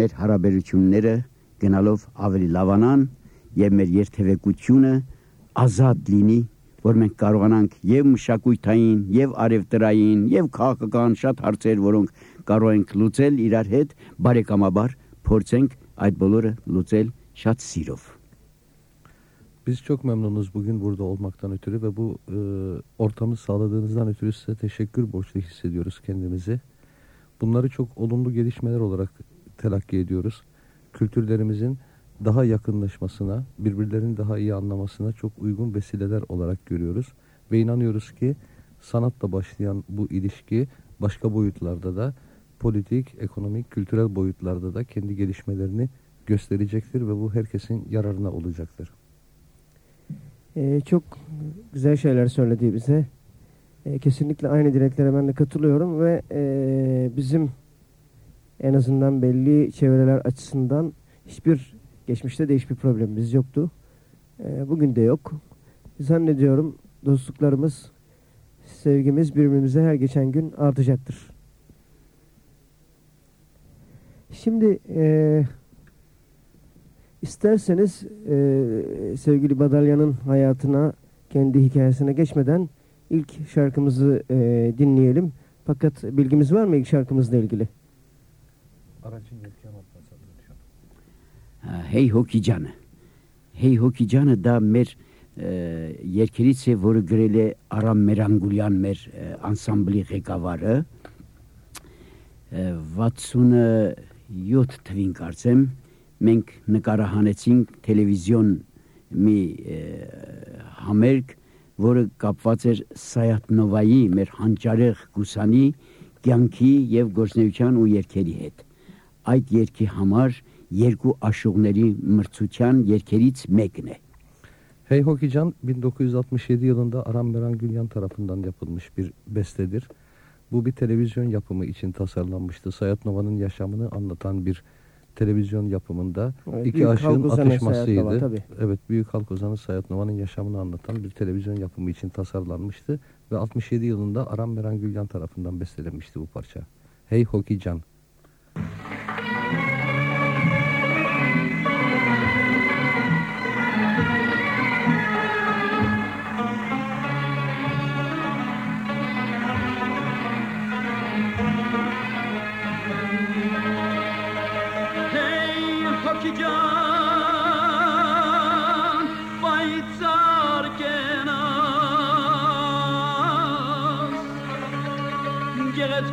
մեր հարաբերությունները գնալով ավելի լավանան եւ մեր երթևեկությունը ազատ լինի որ մենք կարողանանք եւ մշակույթային եւ արևտրային եւ քաղաքական շատ հարցեր որոնք կարող ենք լուծել իրար հետ բարեկամաբար փորձենք այդ բոլորը lützel շատ sirov. Biz çok memnunuz bugün burada olmaktan ötürü ve bu e, ortamı sağladığınızdan ötürü size teşekkür borçlu hissediyoruz kendimizi. Bunları çok olumlu gelişmeler olarak telakki ediyoruz. Kültürlerimizin daha yakınlaşmasına, birbirlerini daha iyi anlamasına çok uygun vesileler olarak görüyoruz. Ve inanıyoruz ki sanatla başlayan bu ilişki başka boyutlarda da politik, ekonomik, kültürel boyutlarda da kendi gelişmelerini gösterecektir ve bu herkesin yararına olacaktır. Ee, çok güzel şeyler söyledi bize. Ee, kesinlikle aynı dileklere ben de katılıyorum ve e, bizim en azından belli çevreler açısından hiçbir geçmişte de hiçbir problemimiz yoktu. Ee, bugün de yok. Zannediyorum dostluklarımız, sevgimiz birbirimize her geçen gün artacaktır. Şimdi e, isterseniz e, sevgili Badalya'nın hayatına, kendi hikayesine geçmeden ilk şarkımızı e, dinleyelim. Fakat bilgimiz var mı ilk şarkımızla ilgili? Aracın yelken Hey Հոկիջանը Hey Հոկիջանը դա մեր երկերից է, որը գրել է Արամ Մերանգուլյան մեր անսամբլի ղեկավարը 67 թվին կարծեմ մենք նկարահանեցինք տելևիզիոն մի համերգ, որը կապված էր Սայատնովայի մեր հանճարեղ գուսանի կյանքի եւ գործնեության ու երկերի հետ։ Այդ երկի համար երկու aşıqների մրցության երկերից mekne. Hey Hokican 1967 yılında Aram Meran Gülyan tarafından yapılmış bir bestedir. Bu bir televizyon yapımı için tasarlanmıştı. Sayat Nova'nın yaşamını anlatan bir televizyon yapımında evet, iki aşığın atışmasıydı. Nova, evet, Büyük Halk Ozanı Sayat Nova'nın yaşamını anlatan bir televizyon yapımı için tasarlanmıştı ve 67 yılında Aram Meran Gülyan tarafından bestelenmişti bu parça. Hey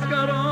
got on.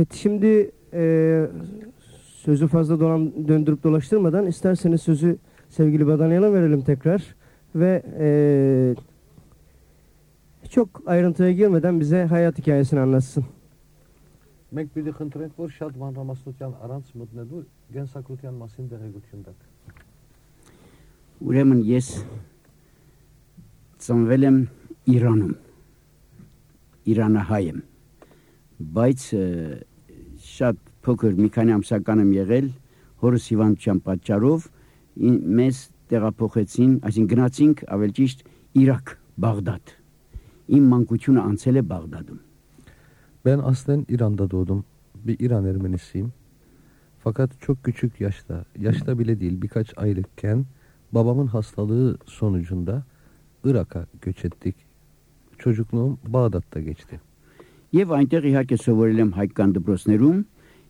Evet şimdi e, sözü fazla dolan, döndürüp dolaştırmadan isterseniz sözü sevgili Badanyalı verelim tekrar ve e, çok ayrıntıya girmeden bize hayat hikayesini anlatsın. Mek bidi khntrenk vor shadman ramasnutyan arants mudnedu gen sakrutyan masin deregutjundak. Ուրեմն ես ծնվել եմ Իրանում։ Իրանահայ եմ։ Բայց շատ փոքր մի քանի ամսական եմ եղել հորս հիվանդության պատճառով մեզ տեղափոխեցին, այսինքն գնացինք ավել ճիշտ Իրաք, Բաղդադ։ Իմ մանկությունը անցել է Բաղդադում։ Ben aslen İran'da doğdum. Bir İran Ermenisiyim. Fakat çok küçük yaşta, yaşta bile değil birkaç aylıkken babamın hastalığı sonucunda Irak'a göç ettik. Çocukluğum Bağdat'ta geçti. Եվ այնտեղ իհարկե սովորել եմ հայկական դպրոցներում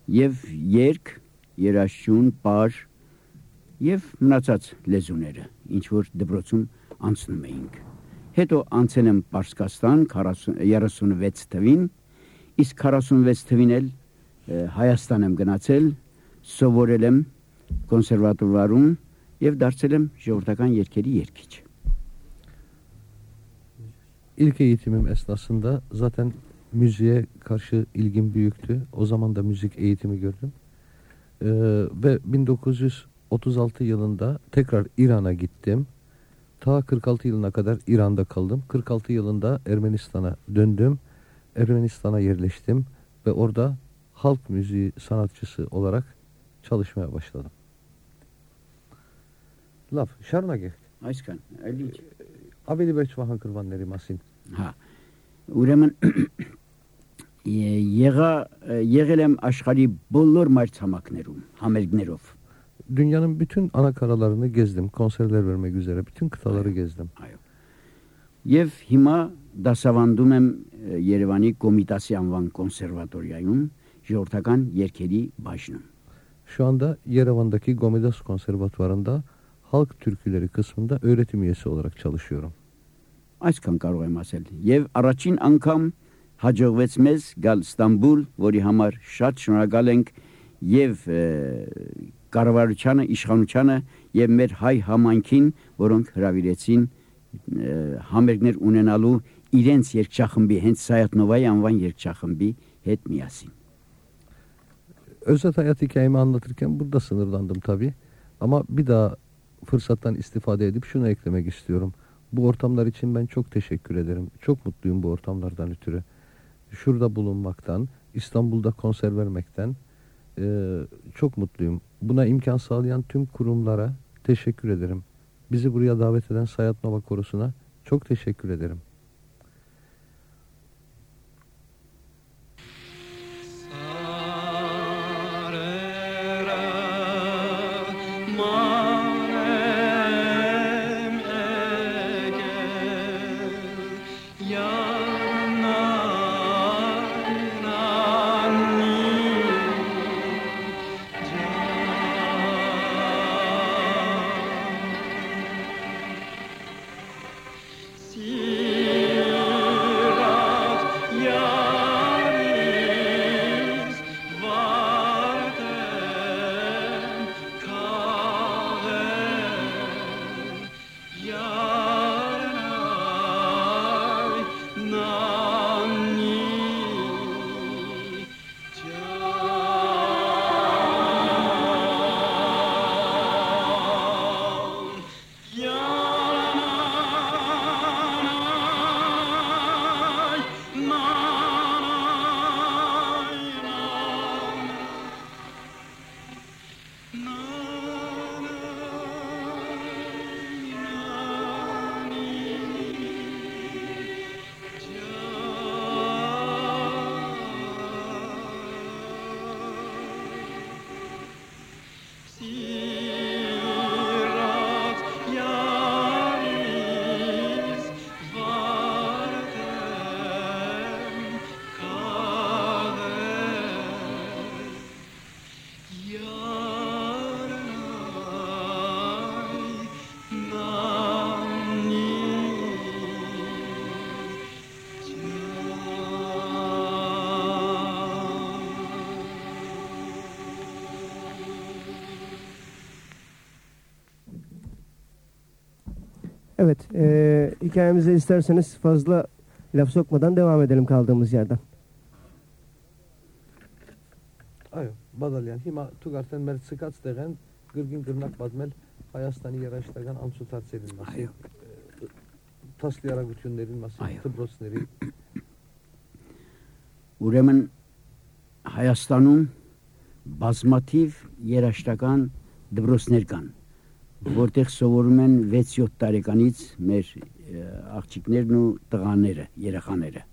եւ երկ, երաժշտություն, պար եւ մնացած լեզուները, ինչ որ դպրոցում անցնում էինք։ Հետո անցել եմ Պարսկաստան 40 36 թվին, իսկ 46 թվին էլ Հայաստան եմ գնացել, սովորել եմ կոնսերվատորիայում եւ դարձել եմ ժողովրդական երգերի երգիչ։ İlk eğitimim esnasında zaten müziğe karşı ilgim büyüktü. O zaman da müzik eğitimi gördüm. Ee, ve 1936 yılında tekrar İran'a gittim. Ta 46 yılına kadar İran'da kaldım. 46 yılında Ermenistan'a döndüm. Ermenistan'a yerleştim ve orada halk müziği sanatçısı olarak çalışmaya başladım. Laf, şarnageh. Այսքան, այլ ինչ։ Ավելի վերջ վահան կրվանների մասին։ Հա։ Ուրեմն ե- եղա եղել եմ աշխարի բոլոր մայրցամաքներում, համերգներով։ Dünyanın bütün ana karalarını gezdim. Konserler vermek üzere. Bütün kıtaları gezdim. Եվ հիմա դասավանդում եմ ը, Երևանի Կոմիտասի անվան կոնսերվատորիայում ժողովրդական երգերի բաժնում։ Şu anda Yerevan'daki Gomidas Konservatuvarı'nda halk türküleri kısmında öğretim üyesi olarak çalışıyorum. Այսքան կարող եմ ասել։ Եվ առաջին անգամ հաջողվեց մեզ գալ Ստամբուլ, որի համար շատ շնորհակալ ենք եւ ը, կառավարությանը, իշխանությանը եւ մեր հայ համայնքին, որոնք հրավիրեցին ը, համերգներ ունենալու իրենց երգչախմբի, հենց Սայատնովայի անվան երգչախմբի հետ միասին։ Özet hayat hikayemi anlatırken burada sınırlandım tabii. Ama bir daha fırsattan istifade edip şunu eklemek istiyorum. Bu ortamlar için ben çok teşekkür ederim. Çok mutluyum bu ortamlardan ötürü. Şurada bulunmaktan, İstanbul'da konser vermekten eee, çok mutluyum. Buna imkan sağlayan tüm kurumlara teşekkür ederim. Bizi buraya davet eden Sayat Nova Korosu'na çok teşekkür ederim. Evet, e, hikayemize isterseniz fazla laf sokmadan devam edelim kaldığımız yerden. Ayo, badalyan hima tugarten mer sıkat degen gırgın gırnak badmel hayastani yaraştagan amsu tarts edilmesi. Ayo. E, Taslayarak bütün edilmesi, tıbros neri. Uremen hayastanun bazmativ yaraştagan dıbros nergan. Որտեղ սովորում են 6-7 տարեկանից մեր աղջիկներն ու տղաները, երեխաները։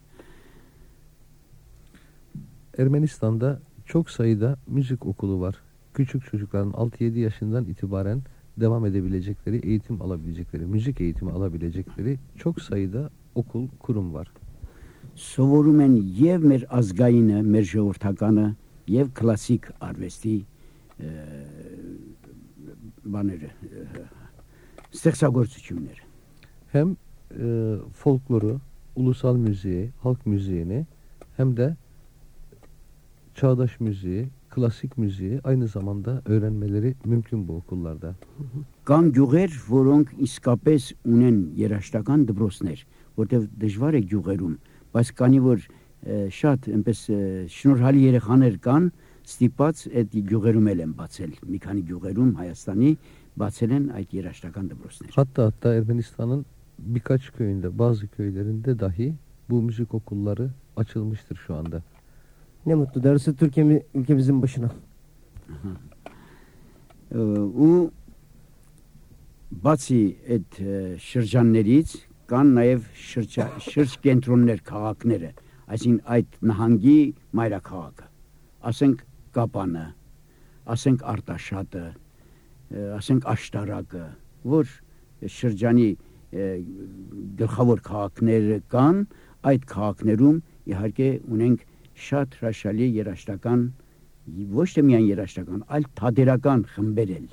Ermenistan'da çok sayıda müzik okulu var. Küçük çocukların 6-7 yaşından itibaren devam edebilecekleri, eğitim alabilecekleri, müzik eğitimi alabilecekleri çok sayıda okul, kurum var. Սովորում են եւ մեր ազգայինը, մեր ժողովրդականը եւ կլասիկ արվեստի ը, բաները, ը, ստեղծագործությունները։ Hem e, folkloru, ulusal müziği, halk müziğini hem de çağdaş müziği, klasik müziği aynı zamanda öğrenmeleri mümkün bu okullarda. Կան գյուղեր, որոնք իսկապես ունեն երաշտական դպրոցներ, որտեղ դժվար է գյուղերում, բայց քանի որ ը, շատ այնպես ը, շնորհալի երեխաներ կան, ստիպած այդ գյուղերում էլ են բացել։ Մի քանի գյուղերում Հայաստանի բացել են այդ երաշտական դպրոցներ։ Hatta hatta Ermenistan'ın birkaç köyünde, bazı köylerinde dahi bu müzik okulları açılmıştır şu anda. Ne mutlu darısı Türkiye ülkemizin başına. Ը, ու բացի այդ ը, շրջաններից կան նաև շրջա, շրջ կենտրոններ քաղաքները, այսինքն այդ նահանգի մայրաքաղաքը, ասենք Կապանը, ասենք Արտաշատը, ասենք Աշտարակը, որ շրջանի գլխավոր քաղաքները կան, այդ քաղաքներում իհարկե ունենք շատ հրաշալի երաշտական ոչ թե միայն երաշտական, այլ թադերական խմբեր էլ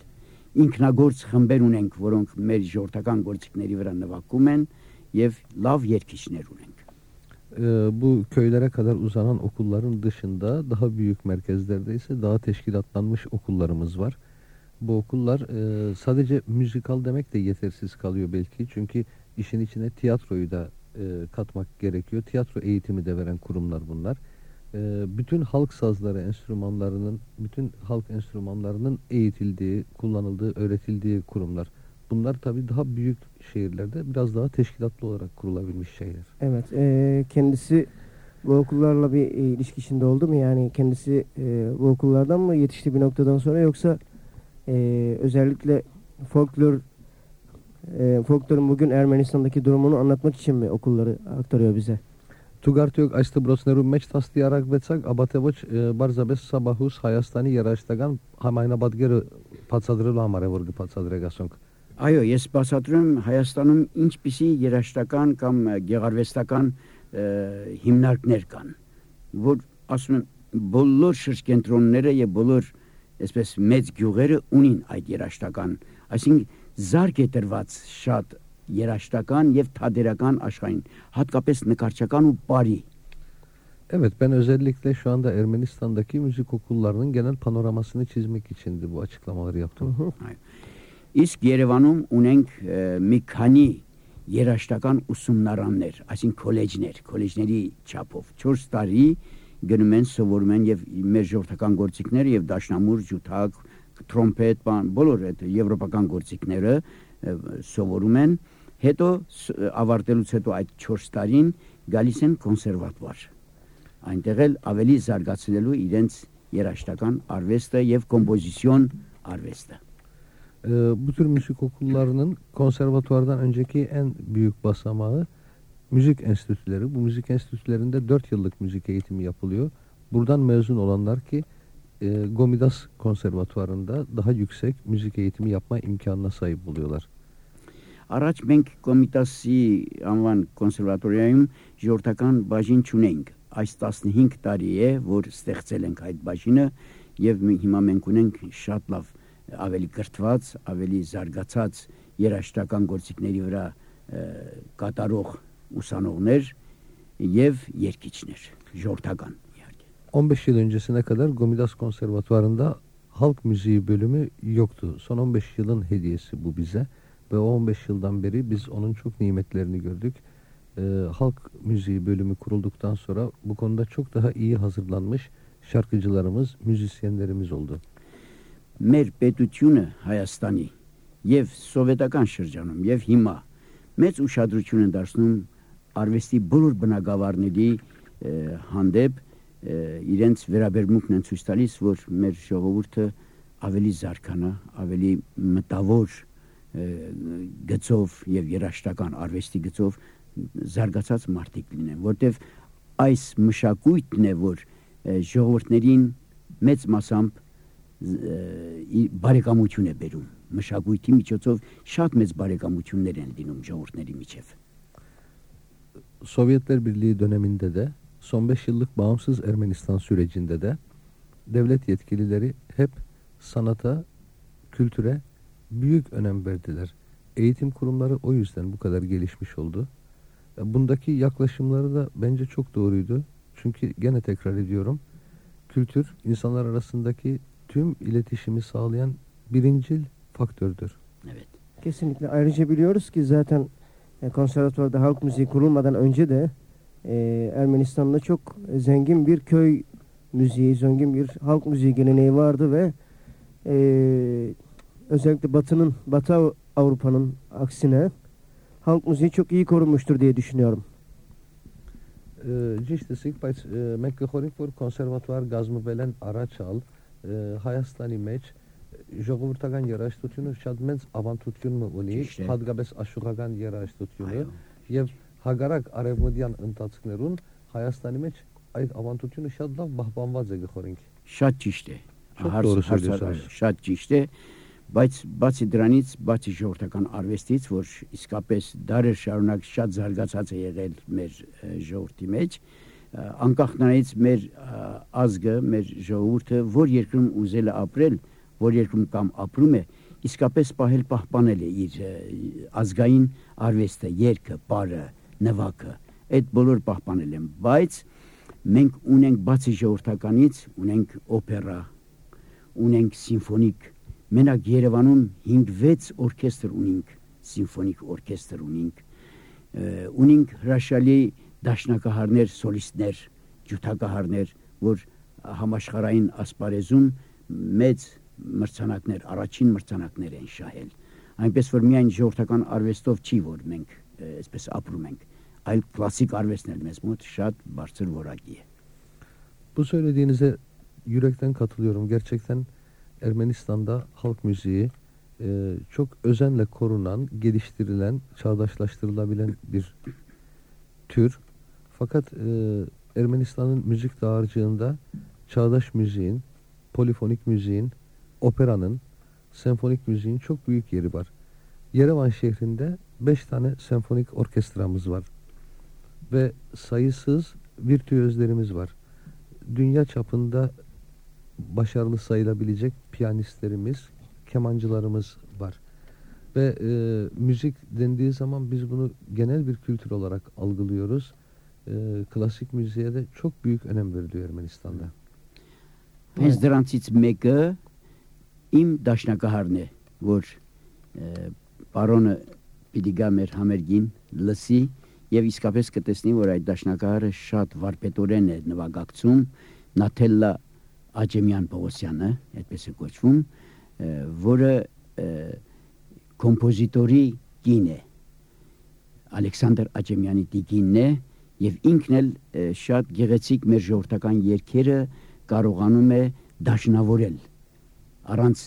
ինքնագործ խմբեր ունենք, որոնք մեր ժողովրդական գործիքների վրա նվագում են եւ լավ երգիչներ ունենք։ Ee, bu köylere kadar uzanan okulların dışında daha büyük merkezlerde ise daha teşkilatlanmış okullarımız var. Bu okullar e, sadece müzikal demek de yetersiz kalıyor belki. Çünkü işin içine tiyatroyu da e, katmak gerekiyor. Tiyatro eğitimi de veren kurumlar bunlar. E, bütün halk sazları enstrümanlarının, bütün halk enstrümanlarının eğitildiği, kullanıldığı, öğretildiği kurumlar. Bunlar tabii daha büyük şehirlerde biraz daha teşkilatlı olarak kurulabilmiş şeyler. Evet. E, kendisi bu okullarla bir e, ilişki içinde oldu mu? Yani kendisi e, bu okullardan mı yetişti bir noktadan sonra yoksa e, özellikle folklor e, folklorun bugün Ermenistan'daki durumunu anlatmak için mi okulları aktarıyor bize? Tugartiyok açtı brosneru meçtas diyarak vetsak abatevoç e, barzabes sabahus hayastani yaraştagan hamayna badgeru patsadrı lamare vurgu patsadregasonk. Այո, ես բացատրում Հայաստանում ինչպիսի երաշտական կամ գեղարվեստական հիմնարկներ կան, որ ասում եմ բոլոր շրջկենտրոնները եւ բոլոր այսպես մեծ գյուղերը ունին այդ երաշտական, այսինքն զարգ է տրված շատ երաշտական եւ թադերական աշխարհին, հատկապես նկարչական ու բարի Evet ben özellikle şu anda Ermenistan'daki müzik okullarının genel panoramasını çizmek içindi bu açıklamaları yaptım. Իսկ Երևանում ունենք մի քանի երաշտական ուսումնարաններ, այսինքն քոլեջներ, քոլեջների չափով 4 տարի գնում են սովորում են եւ մեր ժողովրդական գործիքները եւ դաշնամուր, ջութակ, տրոմպետ, բան, բոլոր այդ եվրոպական գործիքները սովորում են, հետո ավարտելուց հետո այդ 4 տարին գալիս են կոնսերվատվար։ Այնտեղ էլ ավելի զարգացնելու իրենց երաշտական արվեստը եւ կոմպոզիցիոն արվեստը։ Ee, bu tür müzik okullarının konservatuvardan önceki en büyük basamağı müzik enstitüleri. Bu müzik enstitülerinde 4 yıllık müzik eğitimi yapılıyor. Buradan mezun olanlar ki e, Gomidas konservatuvarında daha yüksek müzik eğitimi yapma imkanına sahip oluyorlar. Առաջ մենք Կոմիտասի անվան կոնսերվատորիայում ժողովրդական բաժին չունենք։ Այս 15 տարի է, որ ստեղծել ենք այդ բաժինը եւ մենք հիմա մենք ունենք շատ լավ ավելի կրթված, ավելի զարգացած երաշտական գործիքների վրա ը, կատարող ուսանողներ եւ երգիչներ, ժողովրդական իհարկե։ 15 yıl öncesine kadar Gomidas konservatuvarında halk müziği bölümü yoktu. Son 15 yılın hediyesi bu bize. ve o 15 yıldan beri biz onun çok nimetlerini gördük. Ee, halk müziği bölümü kurulduktan sonra bu konuda çok daha iyi hazırlanmış şarkıcılarımız, müzisyenlerimiz oldu. Մեր պետությունը Հայաստանի եւ սովետական շրջանում եւ հիմա մեծ ուշադրություն են դարձնում արվեստի բոլոր բնակավարների հանդեպ իրենց վերաբերմունքն են ցույց տալիս, որ մեր ժողովուրդը ավելի զարգանա, ավելի մտավոր գծով եւ երաշտական արվեստի գծով զարգացած մարդիկ լինեն, որտեվ այս մշակույթն է, որ ժողովուրդներին մեծ մասամբ բարեկամություն է բերում մշակույթի միջոցով շատ մեծ բարեկամություններ են լինում ժողովուրդների միջև Sovyetler Birliği döneminde de son 5 yıllık bağımsız Ermenistan sürecinde de devlet yetkilileri hep sanata, kültüre büyük önem verdiler. Eğitim kurumları o yüzden bu kadar gelişmiş oldu. E, Bundaki yaklaşımları da bence çok doğruydu. Çünkü gene tekrar ediyorum. Kültür insanlar arasındaki tüm iletişimi sağlayan birincil faktördür. Evet. Kesinlikle. Ayrıca biliyoruz ki zaten e, konservatuvarda halk müziği kurulmadan önce de e, Ermenistan'da çok zengin bir köy müziği, zengin bir halk müziği geleneği vardı ve e, özellikle Batı'nın, Batı Avrupa'nın aksine halk müziği çok iyi korunmuştur diye düşünüyorum. Cişte sikpayt e, mekkehorik vur konservatuvar gazmı belen araç al. Հայաստանի մեջ ժողովրդական երաժշտությունը շատ մեծ ավանդություն ունի, հատկապես աշխուղական երաժշտությունը եւ հագարակ արևմտյան ընթացքներուն Հայաստանի մեջ այդ ավանդությունը շատ լավ պահպանված է գխորենք։ շատ ճիշտ է Շատ ճիշտ է բայց բացի դրանից բացի ժողովրդական արվեստից որ իսկապես դարեր շարունակ շատ զարգացած է եղել մեր ժողովրդի մեջ ը, անկախ նրանից մեր ազգը մեր ժողովուրդը որ երկրում ուզել է ապրել որ երկրում կամ ապրում է իսկապես պահել պահպանել է իր ազգային արվեստը երգը բարը նվակը այդ բոլոր պահպանել են բայց մենք ունենք բացի ժողովրդականից ունենք օպերա ունենք սիմֆոնիկ մենակ Երևանում 5-6 օրկեստր ունենք սիմֆոնիկ օրկեստր ունենք ունենք հրաշալի դաշնակահարներ սոլիստներ ջութակահարներ որ համաշխարային ասպարեզում մեծ մրցանակներ առաջին մրցանակներ են շահել այնպես որ միայն ժողովրդական արվեստով չի որ մենք այսպես ապրում ենք այլ կլասիկ արվեստն էլ մեզ մոտ շատ բարձր որակի է Bu söylediğinize yürekten katılıyorum. Gerçekten Ermenistan'da halk müziği e, çok özenle korunan, geliştirilen, çağdaşlaştırılabilen bir tür. Fakat e, Ermenistan'ın müzik dağarcığında çağdaş müziğin, polifonik müziğin, operanın, senfonik müziğin çok büyük yeri var. Yerevan şehrinde 5 tane senfonik orkestramız var. Ve sayısız virtüözlerimiz var. Dünya çapında başarılı sayılabilecek piyanistlerimiz, kemancılarımız var. Ve e, müzik dendiği zaman biz bunu genel bir kültür olarak algılıyoruz. Klasik müziğe de çok büyük önem veriliyor Ermenistan'da. Հենց դրանցից մեկը իմ դաշնակահարն է, որ պարոնը պիտի գա մեր համերգին լսի եւ իսկապես կտեսնի, որ այդ դաշնակահարը շատ վարպետորեն է նվագակցում, Նաթելլա Աջեմյան Պողոսյանը, այդպես է կոչվում, որը կոմպոզիտորի կին է։ Ալեքսանդր Աջեմյանի տիկինն է եւ ինքն էլ շատ գեղեցիկ մեր ժողովրդական երգերը կարողանում է դաշնավորել առանց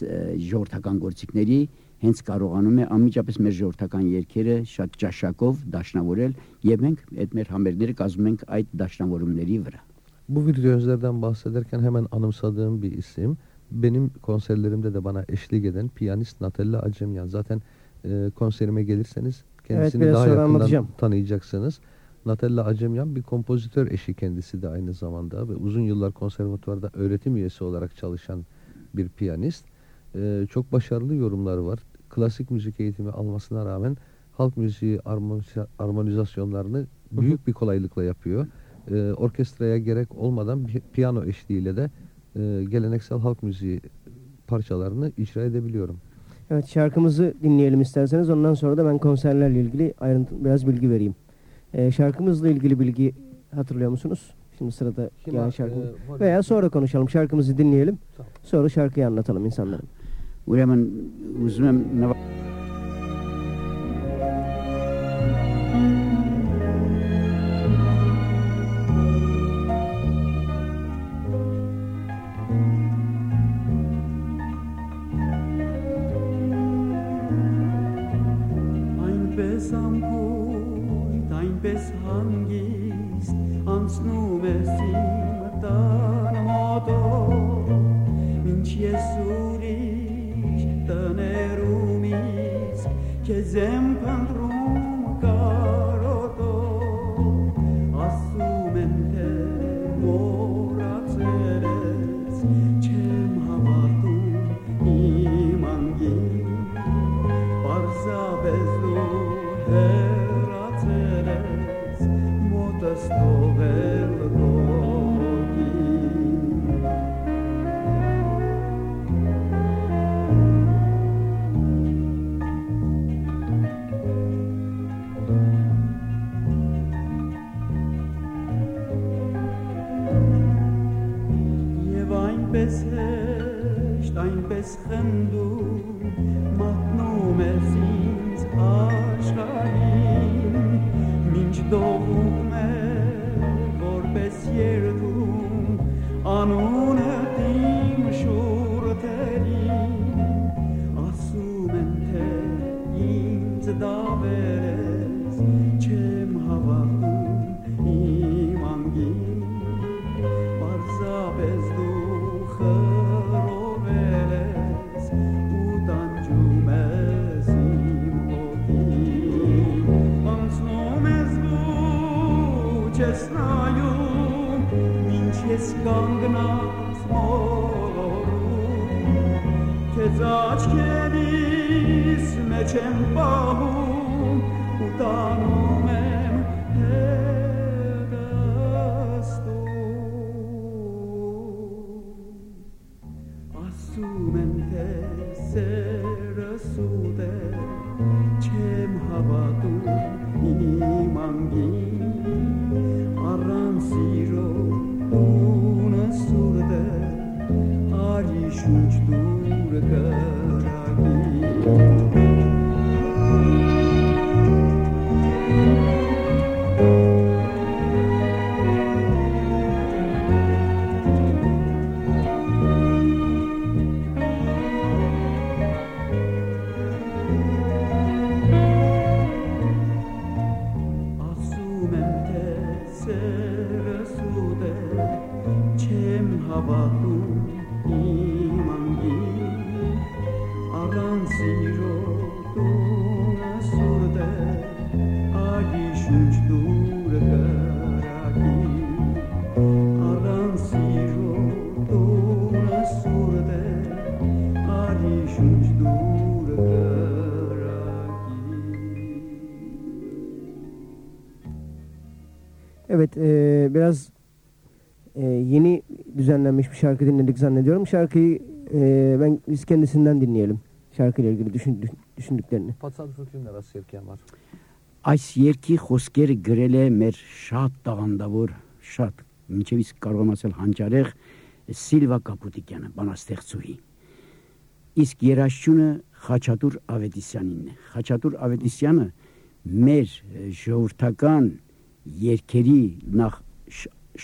ժողովրդական գործիքների հենց կարողանում է անմիջապես մեր ժողովրդական երգերը շատ ճաշակով դաշնավորել եւ մենք այդ մեր համերգները կազմում ենք այդ դաշնավորումների վրա Bu virtüözlerden bahsederken hemen anımsadığım bir isim. Benim konserlerimde de bana eşlik eden piyanist Natella Acemyan. Zaten e, konserime gelirseniz kendisini biraz daha yakından tanıyacaksınız. Natella Acemyan bir kompozitör eşi kendisi de aynı zamanda ve uzun yıllar konservatuvarda öğretim üyesi olarak çalışan bir piyanist. E, çok başarılı yorumları var. Klasik müzik eğitimi almasına rağmen halk müziği armoniza- armonizasyonlarını büyük bir kolaylıkla yapıyor. E, orkestraya gerek olmadan pi- piyano eşliğiyle de e, geleneksel halk müziği parçalarını icra edebiliyorum. Evet şarkımızı dinleyelim isterseniz. Ondan sonra da ben konserlerle ilgili ayrıntı biraz bilgi vereyim. E, şarkımızla ilgili bilgi hatırlıyor musunuz? Şimdi sırada Şimdi gelen şarkımız. E, Veya sonra konuşalım. Şarkımızı dinleyelim. Sonra şarkıyı anlatalım insanlara. Ulemen uzmem ne var? Ein այնպես հանգիստ անցնում ես իմ տան մոտով, ինչ ես ուրիշ տներում իսկ քեզ եմ On one. Şarkı dinledik zannediyorum. Şarkıyı e, ben biz kendisinden dinleyelim. Şarkıyla ilgili düşün, düş- düşündüklerini. Պատասխանություններ ասերքի համար։ այս երկի խոսքերը գրել է մեր շատ տաղանդավոր շատ ինչեւ իսկ կարող եմ ասել հանճարեղ Սիլվա Կապուտիկյանը բանաստեղծուհի իսկ երաժշտությունը Խաչատուր Ավետիսյանինն է Խաչատուր Ավետիսյանը մեր ժողովրդական երկերի նախ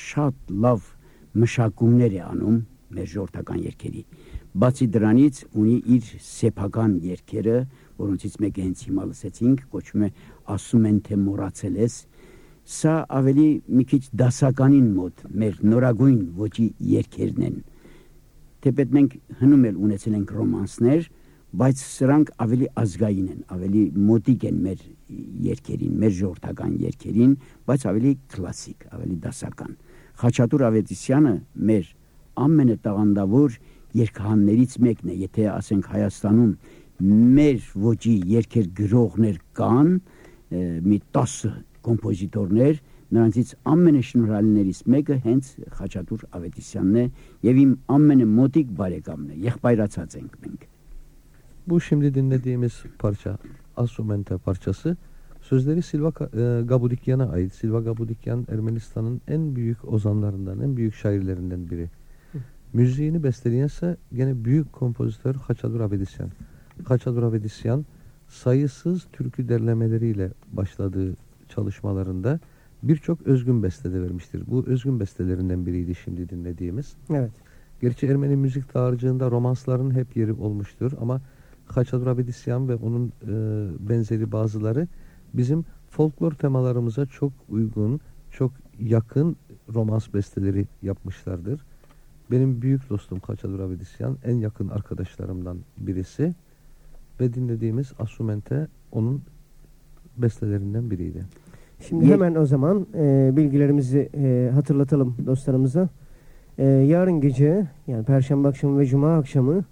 շատ լավ մշակումներ է անում մեր ժողովրդական երկերի բացի դրանից ունի իր սեփական երկերը որոնցից մեկը հենց հիմա լսեցինք կոչվում է ասում են թե մոռացել ես սա ավելի մի քիչ դասականին մոտ մեր նորագույն ոճի երկերն են թեպետ մենք հնում էլ ունեցել ենք ռոմանսներ բայց սրանք ավելի ազգային են ավելի մոտիկ են մեր երկերին մեր ժողովրդական երկերին բայց ավելի կլասիկ ավելի դասական Խաչատուր Ավետիսյանը մեր ամենատաղանդավոր երկհաններից մեկն է եթե ասենք Հայաստանում մեր ոճի երկեր գրողներ կան մի 10 կոմպոզիտորներ նրանցից ամենաշնորհալիներից մեկը հենց Խաչատուր Ավետիսյանն է եւ իմ ամենամոտիկ բարեկամն է եղբայրացած ենք մենք Bu şimdi dinlediğimiz parça Asumente parçası sözleri Silva e, Gabudikyan'a ait. Silva Gabudikyan Ermenistan'ın en büyük ozanlarından, en büyük şairlerinden biri. Müziğini besteleyen ise gene büyük kompozitör Haçadur Avedisyan. Haçadur Avedisyan sayısız türkü derlemeleriyle başladığı çalışmalarında birçok özgün beste de vermiştir. Bu özgün bestelerinden biriydi şimdi dinlediğimiz. Evet. Gerçi Ermeni müzik dağarcığında romansların hep yeri olmuştur ama Haçadur Abedisyan ve onun e, benzeri bazıları bizim folklor temalarımıza çok uygun, çok yakın romans besteleri yapmışlardır. Benim büyük dostum Haçadur Abedisyan en yakın arkadaşlarımdan birisi ve dinlediğimiz Asumente onun bestelerinden biriydi. Şimdi hemen o zaman e, bilgilerimizi e, hatırlatalım dostlarımıza. E, yarın gece yani Perşembe akşamı ve Cuma akşamı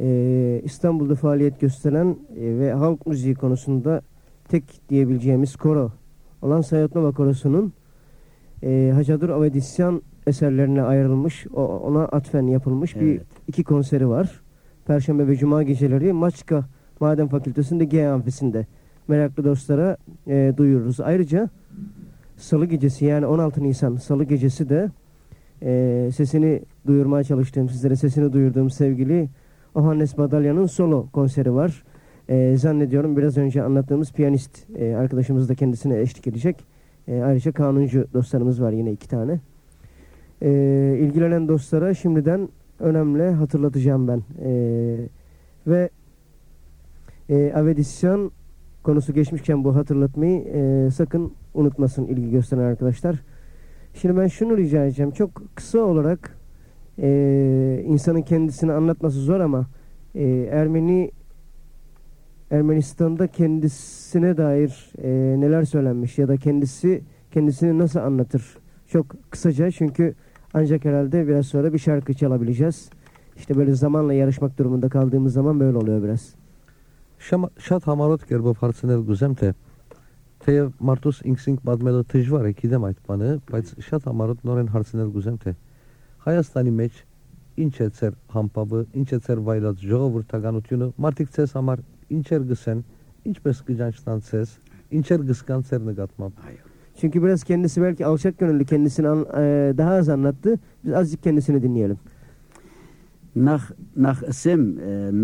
e, İstanbul'da faaliyet gösteren e, ve halk müziği konusunda tek diyebileceğimiz koro olan Sayot Nova Korosu'nun e, Hacadur Avedisyan eserlerine ayrılmış, o, ona atfen yapılmış bir Evet. iki konseri var. Perşembe ve Cuma geceleri Maçka Maden Fakültesi'nde G amfisinde meraklı dostlara e, duyururuz. Ayrıca Salı gecesi yani 16 Nisan Salı gecesi de e, sesini duyurmaya çalıştığım sizlere sesini duyurduğum sevgili Ohannes Badalya'nın solo konseri var. E, zannediyorum biraz önce anlattığımız piyanist e, arkadaşımız da kendisine eşlik edecek. E, ayrıca kanuncu dostlarımız var yine iki tane. E, ilgilenen dostlara şimdiden önemli hatırlatacağım ben. E, ve e, Avedisyan konusu geçmişken bu hatırlatmayı e, sakın unutmasın ilgi gösteren arkadaşlar. Şimdi ben şunu rica edeceğim. Çok kısa olarak e, insanın kendisini anlatması zor ama e, Ermeni Ermenistan'da kendisine dair e, neler söylenmiş ya da kendisi kendisini nasıl anlatır? Çok kısaca çünkü ancak herhalde biraz sonra bir şarkı çalabileceğiz. İşte böyle zamanla yarışmak durumunda kaldığımız zaman böyle oluyor biraz. Şat hamarot gerbo farsinel guzemte. Te martus inksing badmelo tijvare kidem aitmanı. Şat hamarot noren harsinel guzemte. Hayastani meç inçetser hampabı, inçetser vaylat joğavur taganutyunu, martik ses hamar ինչեր գսեն, ինչպես կճանչնան ցես, ինչեր գսկան ծեր նկատմամբ։ Çünkü biraz kendisi belki alçak gönüllü kendisini an- e, daha az anlattı. Biz azıcık kendisini dinleyelim. Նախ նախ ասեմ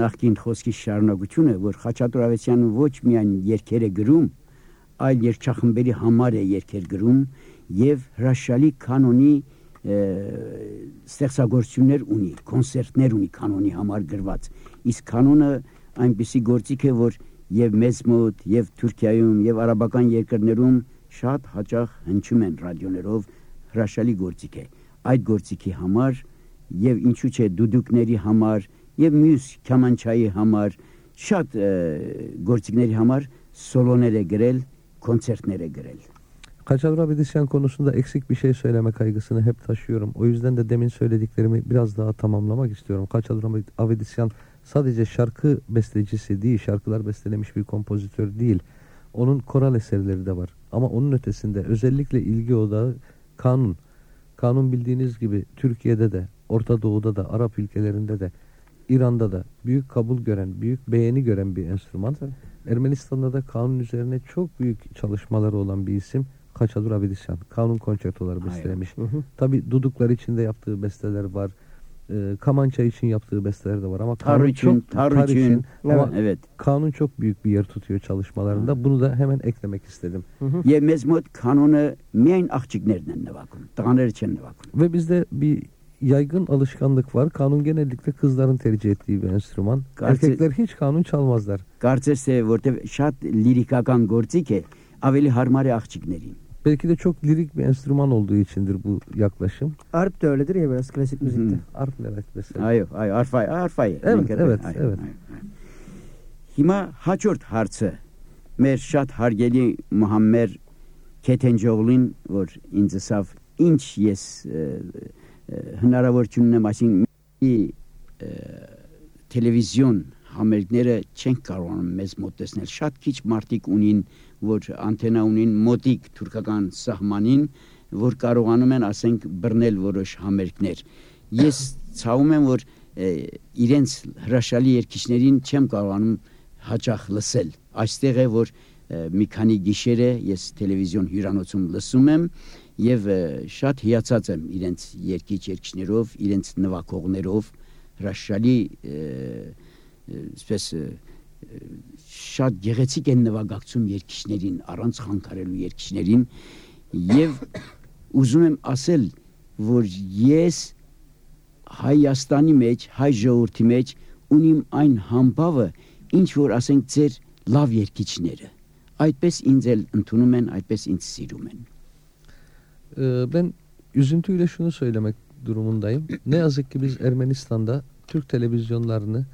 նախքին խոսքի շարունակությունը, որ Խաչատուր Ավետյանը ոչ միայն երկեր է գրում, այլ երգչախմբերի համար է երկեր գրում եւ հրաշալի կանոնի ստեղծագործություններ ունի, կոնցերտներ ունի կանոնի համար գրված։ Իսկ կանոնը այնպիսի գործիք է, որ եւ մեզ մոտ, եւ Թուրքիայում, եւ արաբական երկրներում շատ հաճախ հնչում են ռադիոներով հրաշալի գործիք է։ Այդ գործիքի համար եւ ինչու՞ չէ դուդուկների համար եւ մյուս կամանչայի համար շատ գործիքների համար սոլոներ է գրել, կոնցերտներ է գրել։ Kaçadur Abedisyan konusunda eksik bir şey söyleme kaygısını hep taşıyorum. O yüzden de demin söylediklerimi biraz daha tamamlamak istiyorum. Kaçadur Abedisyan sadece şarkı bestecisi değil, şarkılar bestelemiş bir kompozitör değil. Onun koral eserleri de var. Ama onun ötesinde özellikle ilgi odağı kanun. Kanun bildiğiniz gibi Türkiye'de de, Orta Doğu'da da, Arap ülkelerinde de, İran'da da büyük kabul gören, büyük beğeni gören bir enstrüman. Tabii. Ermenistan'da da kanun üzerine çok büyük çalışmaları olan bir isim Kaçadur Abedisyan. Kanun konçertoları bestelemiş. Tabi duduklar içinde yaptığı besteler var. Ee, e, Kamança için yaptığı besteler de var ama Tar için, çok, tar, tar için, için evet, evet. Kanun çok büyük bir yer tutuyor çalışmalarında. Hı. Bunu da hemen eklemek istedim. Ye mezmut kanunu meyin akçık nereden ne bakın? Tanrı için ne bakın? Ve bizde bir yaygın alışkanlık var. Kanun genellikle kızların tercih ettiği bir enstrüman. Garce, Erkekler hiç kanun çalmazlar. Garce se vorte şat lirika kan gorci ke aveli harmari akçık nerin. Belki de çok lirik bir enstrüman olduğu içindir bu yaklaşım. Arp da öyledir ya biraz klasik müzikte. Hmm. Arp evet mesela. Hayır, hayır, arp hayır, arp hayır. Evet, evet, hayır, evet. Hayır. Hima haçurt harçı. Merşat hargeli Muhammed Ketencoğlu'nun var intisaf inç yes e, e, hınara var çünne masin i e, televizyon hamergnere çenk karvanın mezmot şat kiç martik unin Որ անտենա ունին մոտիկ թուրքական սահմանին, որ կարողանում են, ասենք, բռնել որոշ համերգներ։ Ես ցավում եմ, որ իրենց հրաշալի երկիշներին չեմ կարողանում հաճախ լսել։ Այստեղ է որ մի քանի գիշեր է ես տելևիզիոն հյուրանոցում լսում եմ եւ շատ հիացած եմ իրենց երկիչ երկիշներով, իրենց նվագողներով հրաշալի սպես շատ գեղեցիկ են նվագակցում երկիշներին, առանց խանգարելու երկիշներին եւ ուզում եմ ասել, որ ես Հայաստանի մեջ, հայ ժողովրդի մեջ ունիմ այն համբավը, ինչ որ ասենք ձեր լավ երկիչները։ Այդպես ինձ էլ ընդունում են, այդպես ինձ սիրում են։ ben üzüntüyle şunu söylemek durumundayım. Ne yazık ki biz Ermenistan'da Türk televizyonlarını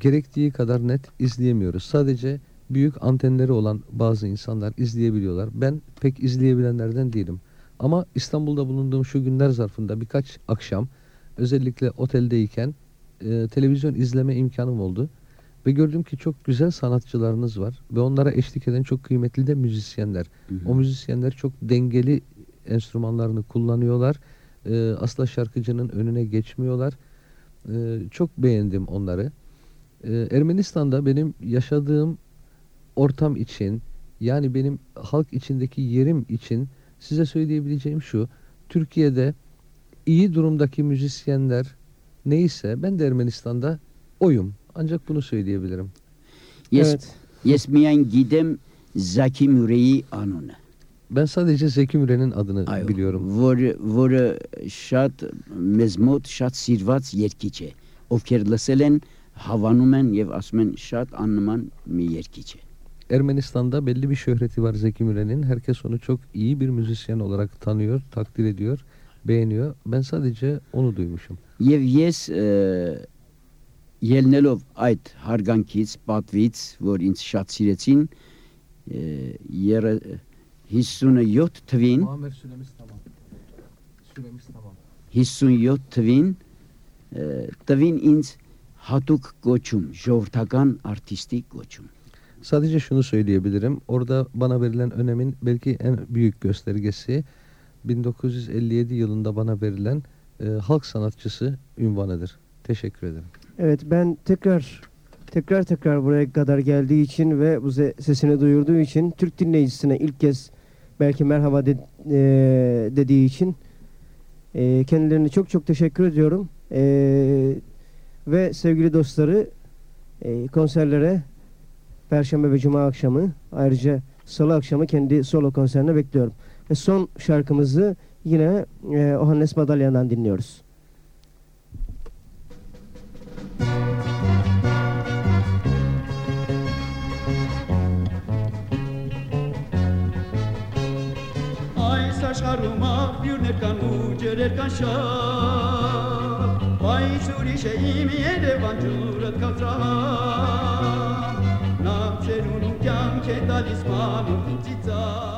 gerektiği kadar net izleyemiyoruz. Sadece büyük antenleri olan bazı insanlar izleyebiliyorlar. Ben pek izleyebilenlerden değilim. Ama İstanbul'da bulunduğum şu günler zarfında birkaç akşam özellikle oteldeyken e, televizyon izleme imkanım oldu. Ve gördüm ki çok güzel sanatçılarınız var ve onlara eşlik eden çok kıymetli de müzisyenler. Hı hı. O müzisyenler çok dengeli enstrümanlarını kullanıyorlar. E, asla şarkıcının önüne geçmiyorlar. E, çok beğendim onları. Ee, Ermenistan'da benim yaşadığım ortam için yani benim halk içindeki yerim için size söyleyebileceğim şu. Türkiye'de iyi durumdaki müzisyenler neyse ben de Ermenistan'da oyum. Ancak bunu söyleyebilirim. Yes, evet. Yesmiyen gidem Zaki Müreyi anını. Ben sadece Zeki Müren'in adını Ayo. biliyorum. Vor vor şat mezmot şat sirvat yerkiçe. Ofkerlaselen է, ովքեր լսել են, հավանում են եւ ասում են շատ աննման մի երգիչ է։ Ermenistan'da belli bir şöhreti var Zeki Müren'in. Herkes onu çok iyi bir müzisyen olarak tanıyor, takdir ediyor, beğeniyor. Ben sadece onu duymuşum. Եվ ես ը, ելնելով այդ հարգանքից, պատվից, որ ինձ շատ սիրեցին, ը, երը- 57 թվին, Muammer süremiz tamam. Süremiz tamam. 57 թվին ը, տվին ինձ Haduk Goçum, Jovtagan Artisti Goçum. Sadece şunu söyleyebilirim. Orada bana verilen önemin belki en büyük göstergesi 1957 yılında bana verilen e, halk sanatçısı ünvanıdır. Teşekkür ederim. Evet ben tekrar tekrar tekrar buraya kadar geldiği için ve bu sesini duyurduğu için Türk dinleyicisine ilk kez belki merhaba de, e, dediği için e, kendilerine çok çok teşekkür ediyorum. Eee ve sevgili dostları e, konserlere Perşembe ve Cuma akşamı ayrıca Salı akşamı kendi solo konserine bekliyorum. Ve son şarkımızı yine e, Ohannes Madalyan'dan dinliyoruz. Ay sașaruma, iurnercan, ugerercan, șar وای سوری شیمیه دوان جورت کفرام نام چرونو کم که تالیسمانو تیتا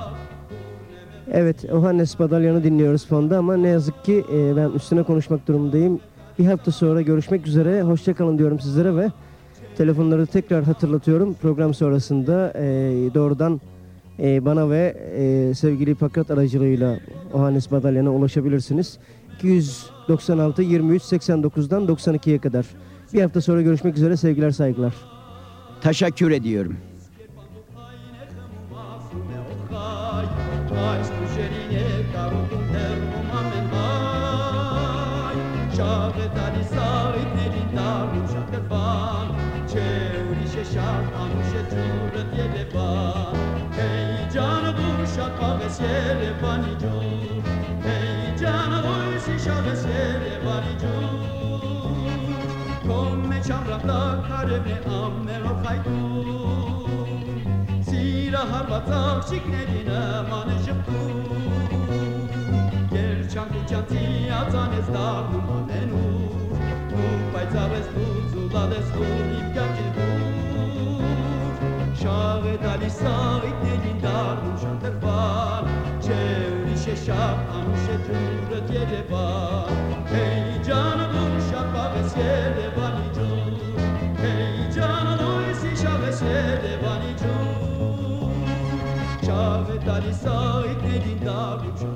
Evet, Ohannes Badalyan'ı dinliyoruz fonda ama ne yazık ki e, ben üstüne konuşmak durumundayım. Bir hafta sonra görüşmek üzere, hoşçakalın diyorum sizlere ve telefonları tekrar hatırlatıyorum. Program sonrasında e, doğrudan e, bana ve e, sevgili Pakrat aracılığıyla Ohannes Madalyan'a ulaşabilirsiniz. 296 23 89'dan 92'ye kadar. Bir hafta sonra görüşmek üzere. Sevgiler, saygılar. Teşekkür ediyorum. Հարևն է ամենով հայտում Սիրա հարված աղջիկների նման է ժպտում Երջանկության ծիածան ես դառնում ամենուր Դու պայծառ ես դու զուլալ ես դու իմ կյանքի բուր Շաղ է տալիս աղիքներին դառնում շանտրվան Չէ ուրիշ է շատ անուշ է ջուրըտ Երևան să-i te lindavim și-o